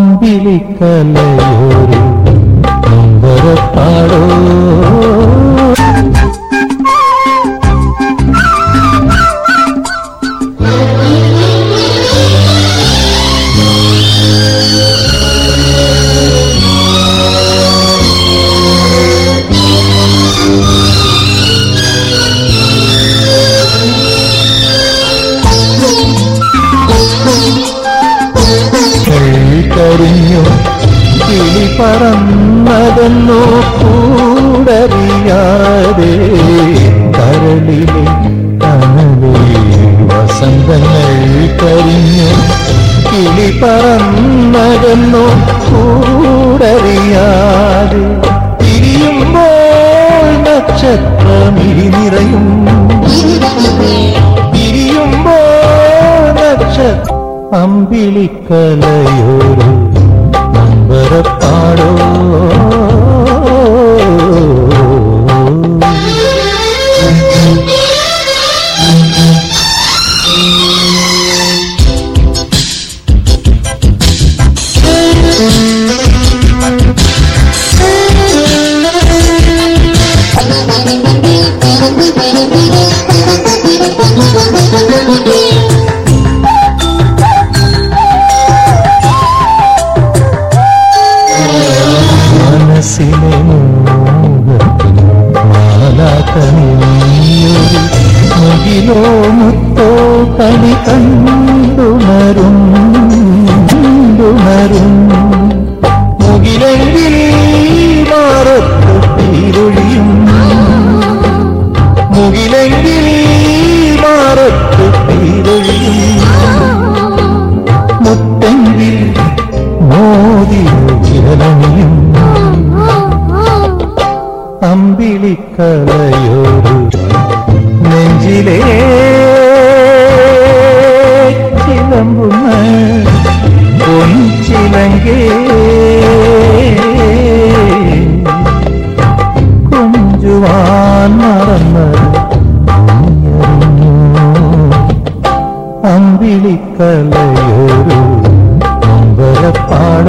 കമ്പിളിക്കലയോരു. കരിഞ്ഞു കിളി പറന്നതെന്നോ കൂടറിയാതെ കരളിലെ കനലിൽ വസന്തങ്ങൾ കരിഞ്ഞു കിളി പറന്നതെന്നോ കൂടറിയാതെ തിരിയുമ്പോൾ നക്ഷത്രമിരി നിറയും. തിരിയുമ്പോൾ നക്ഷത്ര അമ്പിളിക്കലയൊരു നമ്പരപ്പാടോ? മനസ്സിലെ മോഹത്തിന് മാലാക്കനിയൊരു മുകിലോ മുത്തോ കണി കണ്ടുണരും കണ്ടുണരും മുകിലെങ്കിൽ മാറത്ത് തീരൊഴിയും മുകിലെങ്കിൽ മാറത്ത് അമ്പിളിക്കലയൊരു നെഞ്ചിലേ ചിലമ്പുന്ന പൊൻചിലങ്കേ കൊഞ്ചുവാൻ മറന്നത് നീയറിഞ്ഞു. അമ്പലപ്പാട്